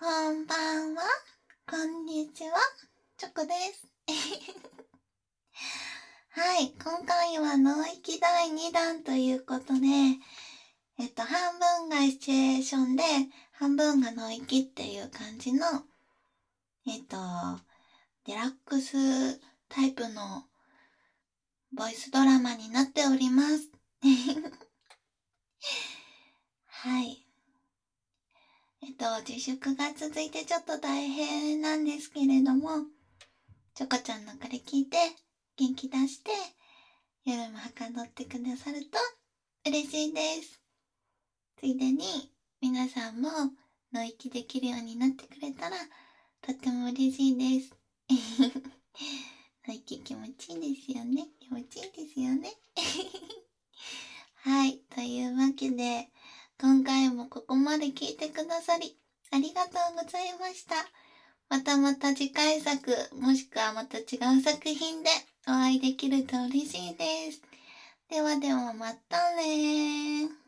こんばんは、こんにちは、チョコです。はい、今回は脳域第2弾ということで、えっと、半分がシチュエーションで、半分が脳域っていう感じの、えっと、デラックスタイプのボイスドラマになっております。はい。えっと、自粛が続いてちょっと大変なんですけれども、チョコちゃんのこれ聞いて、元気出して、夜もはかどってくださると嬉しいです。ついでに、皆さんも、の息できるようになってくれたら、とっても嬉しいです。の息気持ちいいですよね。気持ちいいですよね。はい。というわけで、今回もここまで聞いてくださり、ありがとうございました。またまた次回作、もしくはまた違う作品でお会いできると嬉しいです。ではではまたね